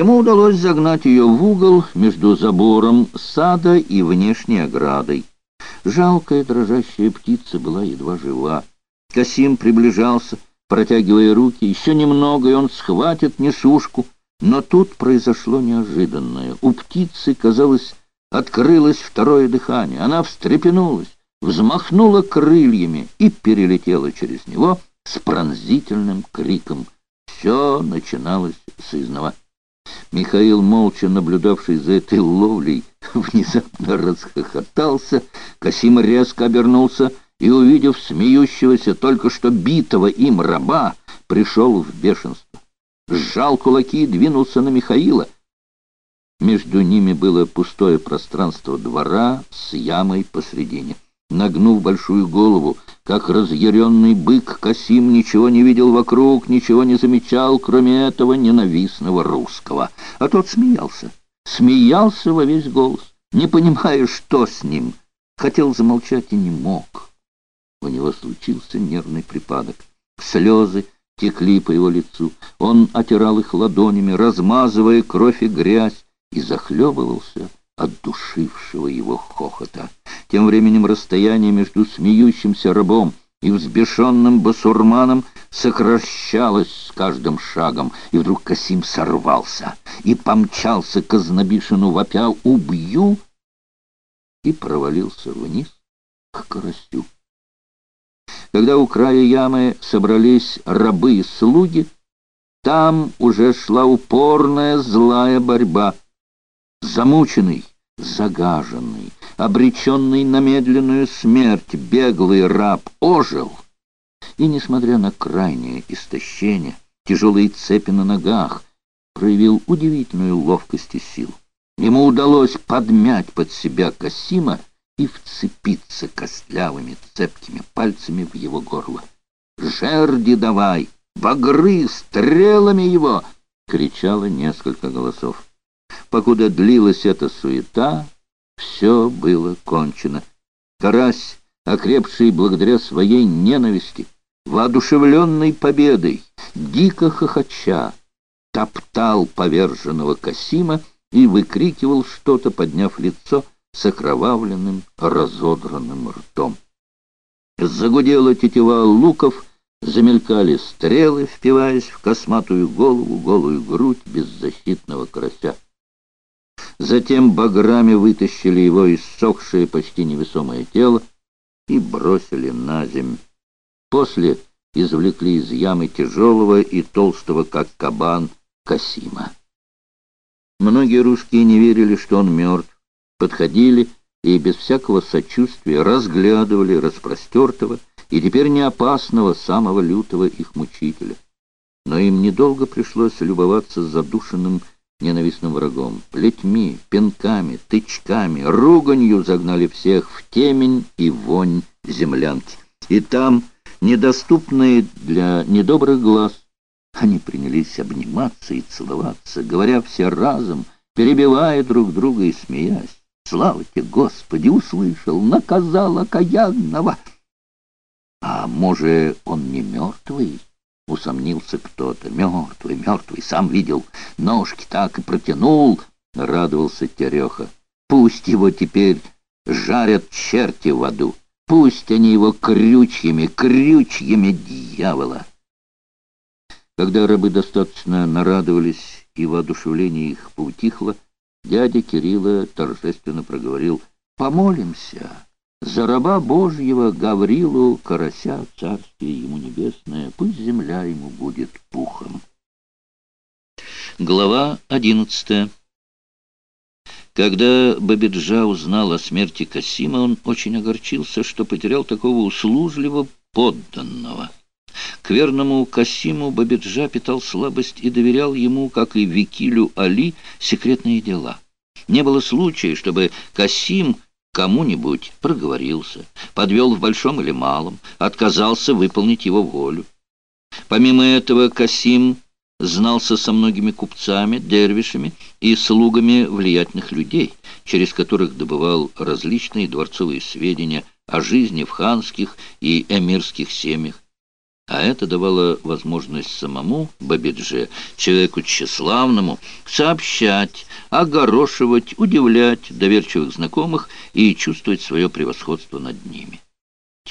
Ему удалось загнать ее в угол между забором сада и внешней оградой. Жалкая дрожащая птица была едва жива. Касим приближался, протягивая руки. Еще немного, и он схватит несушку. Но тут произошло неожиданное. У птицы, казалось, открылось второе дыхание. Она встрепенулась, взмахнула крыльями и перелетела через него с пронзительным криком. Все начиналось с изнова. Михаил, молча наблюдавший за этой ловлей, внезапно расхохотался. Касим резко обернулся и, увидев смеющегося, только что битого им раба, пришел в бешенство. Сжал кулаки и двинулся на Михаила. Между ними было пустое пространство двора с ямой посредине. Нагнув большую голову, как разъяренный бык, Касим ничего не видел вокруг, ничего не замечал, кроме этого ненавистного русского. А тот смеялся, смеялся во весь голос, не понимая, что с ним. Хотел замолчать и не мог. У него случился нервный припадок. Слезы текли по его лицу. Он отирал их ладонями, размазывая кровь и грязь, и захлебывался от душившего его хохота. Тем временем расстояние между смеющимся рабом и взбешенным басурманом сокращалось с каждым шагом, и вдруг Касим сорвался и помчался к Азнабишину, вопя «Убью!» и провалился вниз к карасю. Когда у края ямы собрались рабы и слуги, там уже шла упорная злая борьба. Замученный, загаженный, обреченный на медленную смерть, беглый раб ожил. И, несмотря на крайнее истощение, тяжелые цепи на ногах, проявил удивительную ловкость и силу. Ему удалось подмять под себя Касима и вцепиться костлявыми цепкими пальцами в его горло. «Жерди давай! Багры стрелами его!» — кричало несколько голосов. Покуда длилась эта суета, все было кончено. Карась, окрепший благодаря своей ненависти, воодушевленной победой, дико хохоча, топтал поверженного Касима и выкрикивал что-то, подняв лицо с окровавленным, разодранным ртом. Загудела тетива луков, замелькали стрелы, впиваясь в косматую голову, голую грудь беззащитного карася. Затем баграми вытащили его иссохшее, почти невесомое тело и бросили на земь. После извлекли из ямы тяжелого и толстого, как кабан, Касима. Многие русские не верили, что он мертв, подходили и без всякого сочувствия разглядывали распростертого и теперь не опасного самого лютого их мучителя. Но им недолго пришлось любоваться задушенным ненавистным врагом. Плетьми, пинками, тычками, руганью загнали всех в темень и вонь землянки. И там, недоступные для недобрых глаз, они принялись обниматься и целоваться, говоря все разом, перебивая друг друга и смеясь. «Слава тебе, Господи, услышал, наказал окаянного!» «А может, он не мертвый?» Усомнился кто-то. Мертвый, мертвый, сам видел. Ножки так и протянул, радовался Тереха. Пусть его теперь жарят черти в аду. Пусть они его крючьями, крючьями дьявола. Когда рабы достаточно нарадовались и воодушевление их поутихло, дядя Кирилла торжественно проговорил «Помолимся» за раба Божьего Гаврилу Карася, царствие ему небесное, пусть земля ему будет пухом. Глава одиннадцатая Когда Бабиджа узнал о смерти Касима, он очень огорчился, что потерял такого услужливого подданного. К верному Касиму Бабиджа питал слабость и доверял ему, как и Викилю Али, секретные дела. Не было случая, чтобы Касим кому-нибудь проговорился, подвел в большом или малом, отказался выполнить его волю. Помимо этого Касим знался со многими купцами, дервишами и слугами влиятельных людей, через которых добывал различные дворцовые сведения о жизни в ханских и эмирских семьях. А это давало возможность самому Бабидже, человеку тщеславному, сообщать, огорошивать, удивлять доверчивых знакомых и чувствовать свое превосходство над ними.